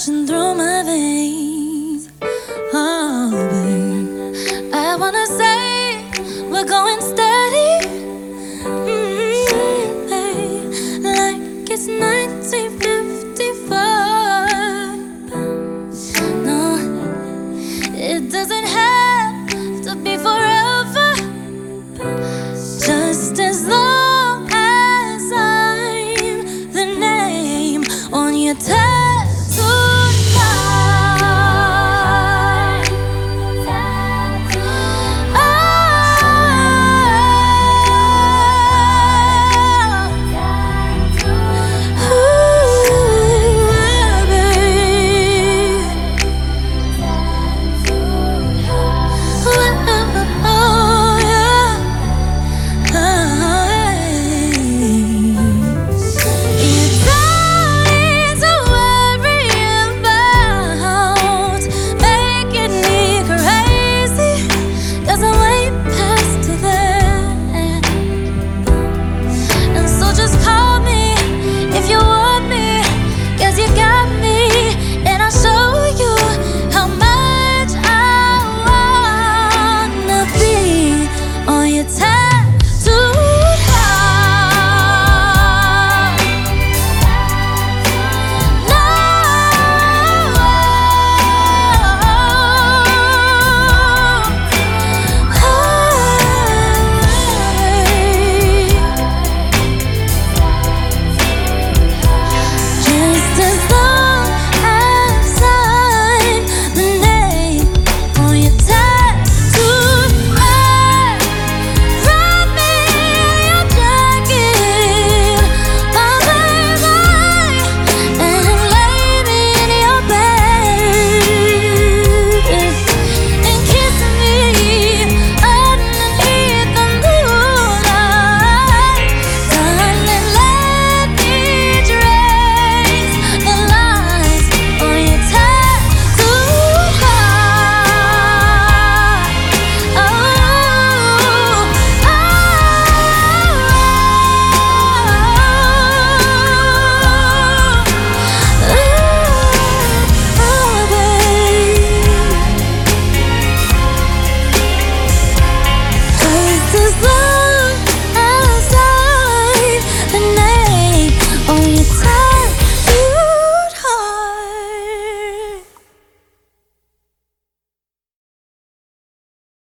rushing through my veins. Oh, babe. I wanna say we're going steady. Mm like it's 1954. No, it doesn't.